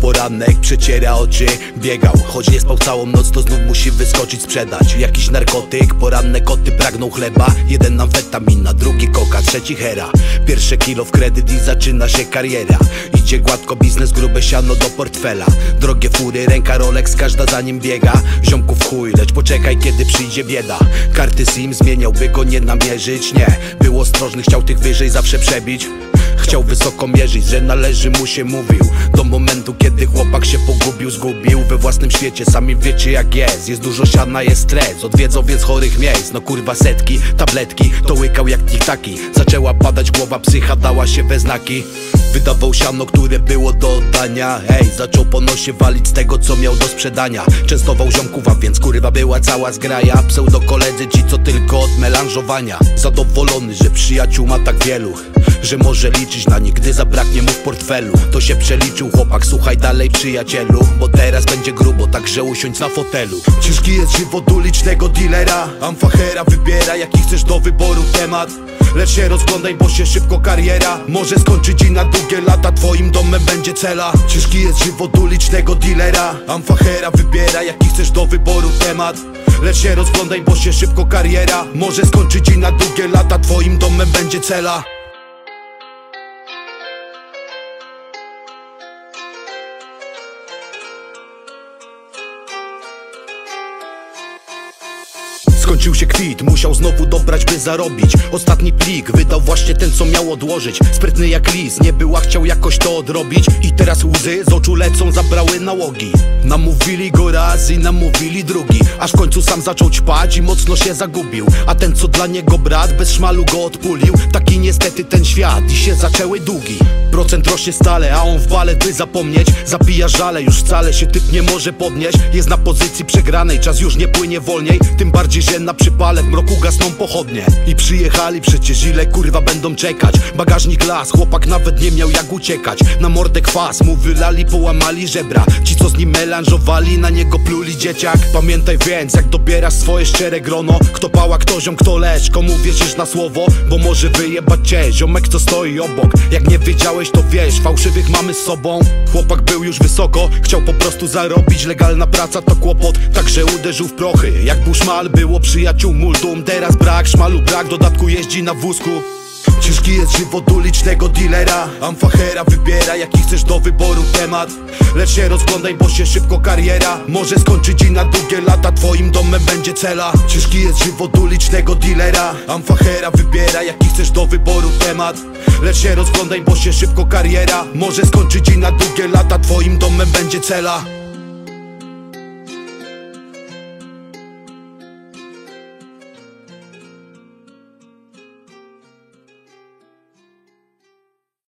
poranek, przeciera oczy Biegał, choć nie spał całą noc To znów musi wyskoczyć, sprzedać. Jakiś narkotyk, poranne koty pragną chleba. Jeden amfetamina, drugi koka, trzeci hera. Pierwsze kilo w kredyt i zaczyna się kariera. Idzie gładko biznes, grube siano do portfela. Drogie fury, ręka Rolex, każda za nim biega. Ziomków chuj, lecz poczekaj kiedy przyjdzie bieda. Karty SIM zmieniałby go nie namierzyć, nie. Był ostrożny, chciał tych wyżej zawsze przebić Chciał wysoko mierzyć, że należy mu się mówił. Do momentu kiedy chłopak się pogubił, zgubił We własnym świecie, sami wiecie jak jest. Jest dużo siana, jest stres, odwiedzą więc chorych miejsc. No kurwa setki, tabletki, to łykał jak tiktaki. Zaczęła padać głowa, psycha dała się we znaki. Wydawał siano, które było do oddania. Hej, zaczął po nosie walić z tego co miał do sprzedania. Częstował ziomków, a więc kurwa była cała zgraja. Pseudo koledzy ci co tylko od melanżowania. Zadowolony, że przyjaciół ma tak wielu Że może liczyć na nich, gdy zabraknie mu w portfelu. To się przeliczył chłopak, słuchaj dalej przyjacielu Bo teraz będzie grubo, także usiądź na fotelu. Ciężki jest żywot ulicznego dealera. Amfachera wybiera jaki chcesz do wyboru temat. Lecz się rozglądaj, bo się szybko kariera Może skończyć i na długie lata twoim domem będzie cela. Ciężki jest żywot ulicznego dealera. Amfachera wybiera jaki chcesz do wyboru temat. Lecz się rozglądaj, bo się szybko kariera Może skończyć i na długie lata twoim domem będzie cela Skończył się kwit, musiał znowu dobrać by zarobić. Ostatni plik wydał właśnie ten co miał odłożyć. Sprytny jak lis, nie była chciał jakoś to odrobić. I teraz łzy z oczu lecą, zabrały nałogi. Namówili go raz i namówili drugi. Aż w końcu sam zaczął ćpać i mocno się zagubił. A ten co dla niego brat bez szmalu go odpulił. Taki niestety ten świat i się zaczęły długi. Procent rośnie stale, a on w bale by zapomnieć. Zapija żale, już wcale się typ nie może podnieść. Jest na pozycji przegranej, czas już nie płynie wolniej. Tym bardziej, że na przypale w mroku gasną pochodnie. I przyjechali przecież ile kurwa będą czekać? Bagażnik las, chłopak nawet nie miał jak uciekać. Na mordę kwas, mu wylali, połamali żebra. Ci co z nim melanżowali, na niego pluli dzieciak. Pamiętaj więc, jak dobierasz swoje szczere grono. Kto pała, kto ziom, kto lecz, komu wierzysz na słowo? Bo może wyjebać cię, ziomek co stoi obok. Jak nie wiedziałeś to wiesz, fałszywych mamy z sobą. Chłopak był już wysoko, chciał po prostu zarobić. Legalna praca to kłopot, także uderzył w prochy. Jak był szmal, było przyjaciół multum. Teraz brak, szmalu brak, dodatku jeździ na wózku. Ciężki jest żywot ulicznego dealera. Amfachera wybiera jaki chcesz do wyboru temat. Lecz się rozglądaj, bo się szybko kariera Może skończyć i na długie lata twoim domem będzie cela. Ciężki jest żywot ulicznego dealera. Amfachera wybiera jaki chcesz do wyboru temat. Lecz się rozglądaj, bo się szybko kariera Może skończyć i na długie lata twoim domem będzie cela